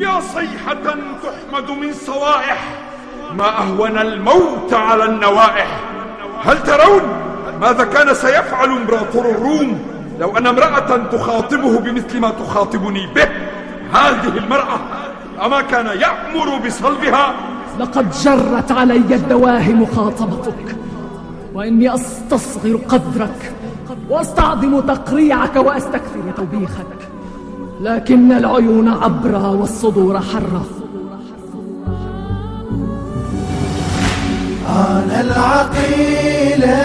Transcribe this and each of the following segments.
يا صيحة تحمد من صوائح ما أهون الموت على النوائح. هل ترون ماذا كان سيفعل امبراطور الروم؟ لو أن امرأة تخاطبه بمثل ما تخاطبني به هذه المرأة أما كان يأمر بصلبها؟ لقد جرت علي الدواهي مخاطبتك وإني أستصغر قدرك وأستعظم تقريعك وأستكثر توبيخك. لكن العيون عبرة والصدور حرة أنا العقيلة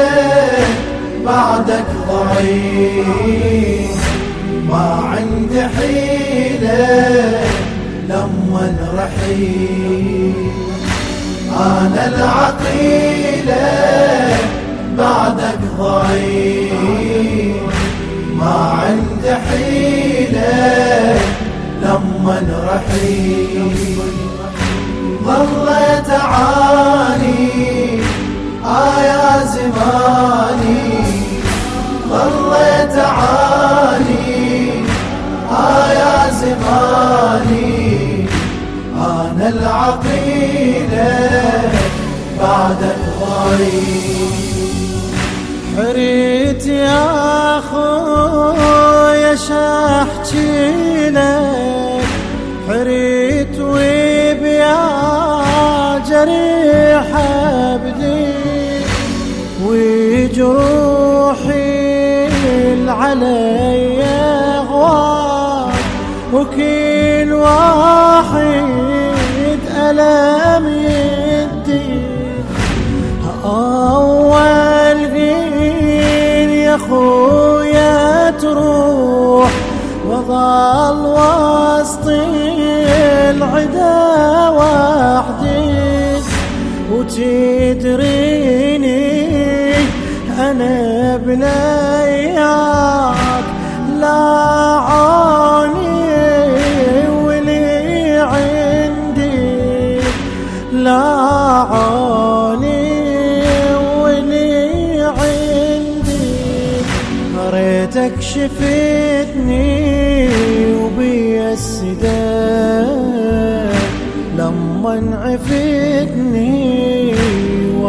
بعدك ضعيف. ما عندي حيلة لما رحيل. أنا العقيلة بعدك ضعيف. ما عندي حيلة لما رحيل ظلت عاني آه يا زماني. ظلت عاني آه يا زماني. أنا العقيدة بعد الضعيف حريت يا خويا شاحكي لك حريت وبيا جريح أبدي. وجروحي العلي غوار. وكل واحد ألم يدي. أول غين يا خويا تروح. وظل وسط العدا وحدي وتدريني أنا بنياك لا عاني ولي عندي لا عاني ولي عندي. ريتك شفتني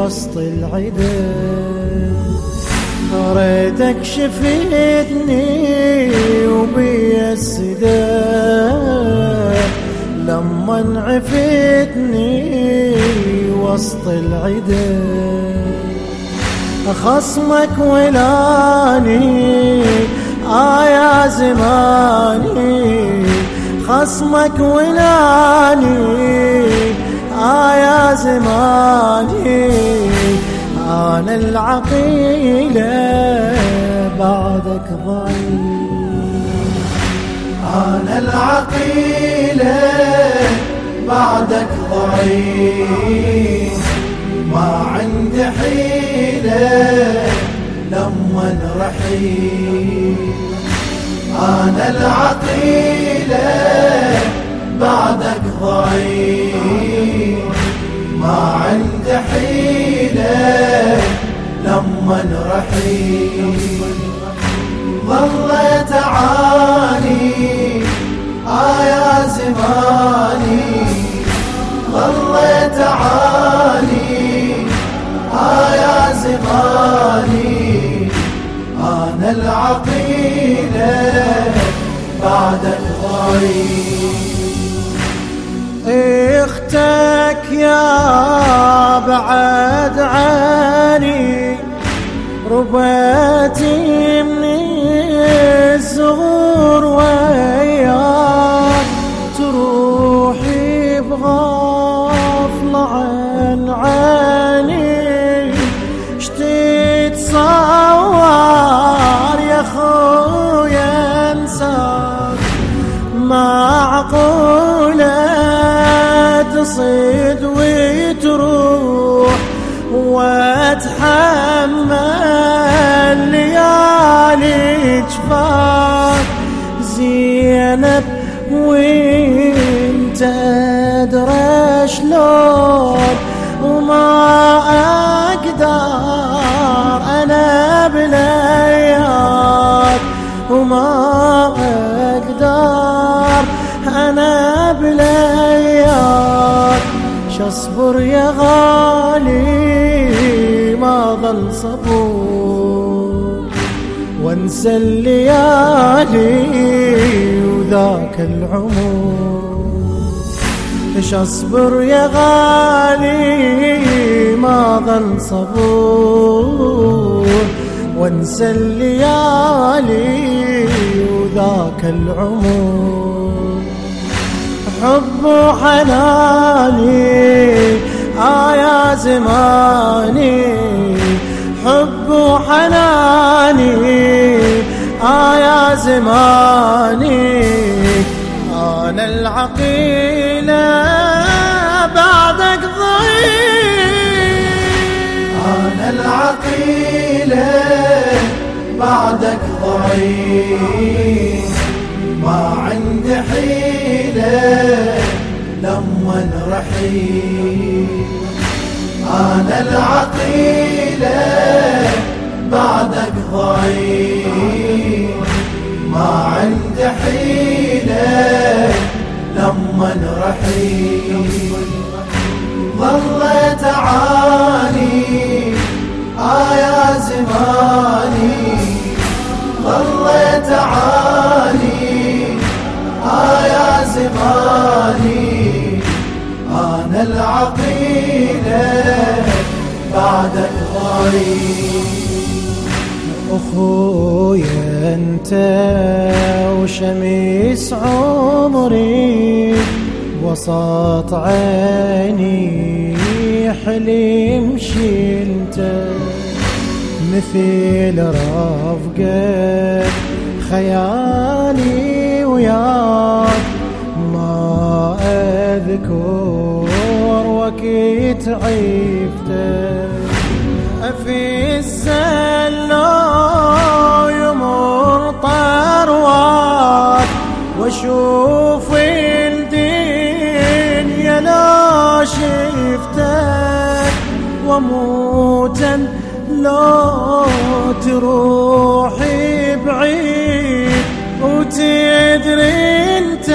وسط العداد ريتك شفتني وبي السداد لما عفتني وسط العداد خصمك ولاني آه يا زماني. خصمك ولاني يا زماني أنا العقيلة بعدك ضعيف أنا العقيلة بعدك ضعيف. ما عندي حيلة لما رحيل. أنا العقيلة بعدك ضعيف. ما عندي حيلة لما رحيل ظلت عاني آه يا زماني. ظلت عاني آه يا زماني. أنا العقيلة بعدك ضعيف. أختك يا بعد عاني رباتي واتحمل ليالي جفاك زينب وانت ادرى شلون وما أقدر أنا بلياك وما أقدر أنا بلياك اصبر يا غالي صبور وانسى الليالي وذاك العمر. إيش أصبر يا غالي؟ ما ظل صبور. وانسى الليالي وذاك العمر. حب وحناني آه يا زماني. وحناني آه يا زماني أنا العقيلة بعدك ضعيف. أنا العقيلة بعدك ضعيف. ما عندي حيلة لما رحيل. أنا العقيلة بعدك ضعيف. ما عندي حيلة لما رحيل ظليت أعاني آه يا زماني. ظليت أعاني آه يا زماني. أنا العقيدة بعدك ضعيف. أخويا أنت وشميس عمري وسط عيني حلم شلته مثل رفقك خيالي وياك ما أذكر وقت عيفتك واشوف الدنيا لا شفتك وموتا لو تروحي بعيد وتدري أنت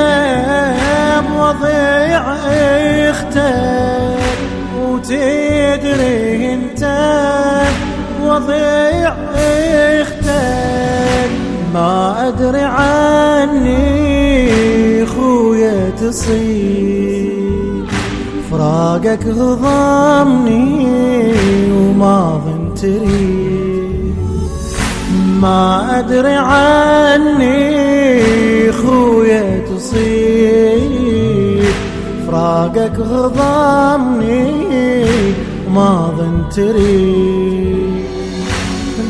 بوضيع أختك. وتدري أنت وضيع خويا تصير فراقك غضمني وما ظن تريد. ما أدري عني خويا تصير فراقك غضمني وما ظن تريد.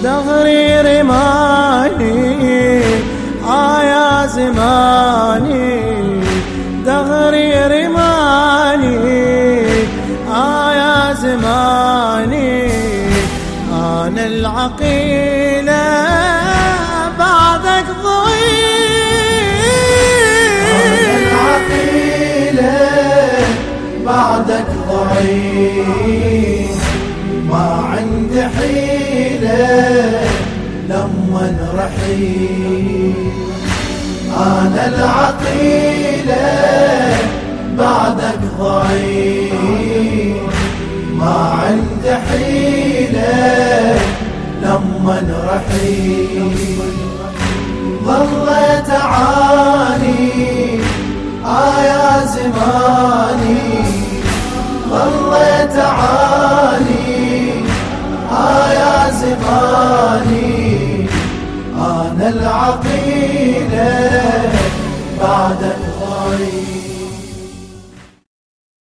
دهري رماني آه يا زماني. العقيلة بعدك ضعيف. العقيلة بعدك ضعيف. ما عندي حيلة لما رحيل. أنا العقيلة بعدك ضعيف. رحيل ظليت أعاني آه يا زماني ظليت أعاني آه زماني أنا العقيل